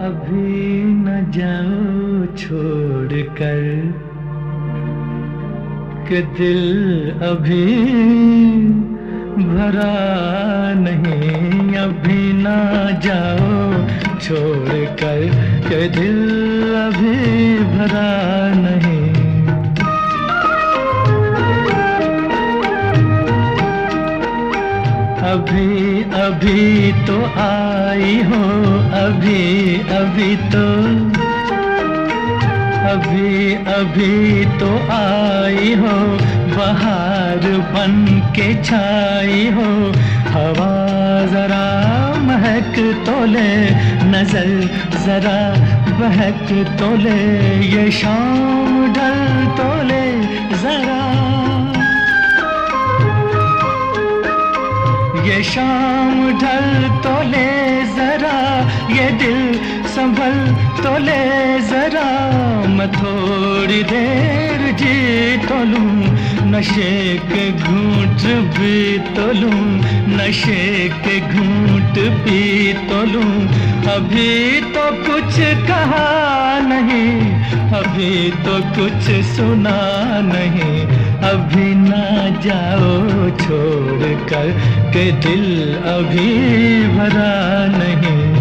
अभी न जाओ छोड़ कर के दिल अभी भरा नहीं, अभी ना जाओ छोड़ कर के दिल अभी भरा अभी अभी तो आई हो, अभी अभी तो। अभी अभी तो आई हो, बाहर बन के छाई हो। हवा जरा महक तोले नज़र जरा बहक तोले ये शाम ढल मैं थोड़ी देर जी तो लूँ, नशे के घूंट भी तो लूँ, नशे के घूंट भी तो लूँ। अभी तो कुछ कहा नहीं, अभी तो कुछ सुना नहीं। अभी ना जाओ छोड़ कर के दिल अभी भरा नहीं।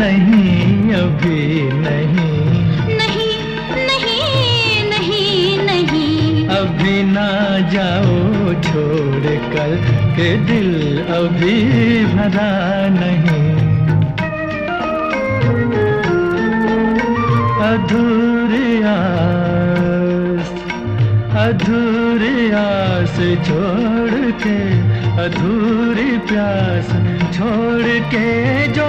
नहीं अभी नहीं नहीं नहीं नहीं नहीं अभी ना जाओ छोड़ कर के दिल अभी भरा नहीं। अधूरी आस अधूरी आस छोड़ के, अधूरी प्यास छोड़ के, जो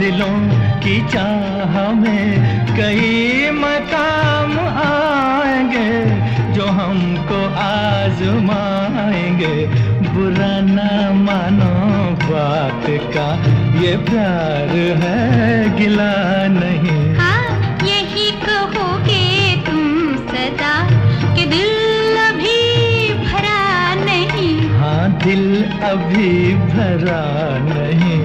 दिलों की चाह में कई मकाम आएँगे जो हमको आजमाएँगे। बुरा ना मानो बात का ये प्यार है गिला नहीं। हाँ यही कहोगे तुम सदा कि दिल अभी भरा नहीं। हाँ दिल अभी भरा नहीं।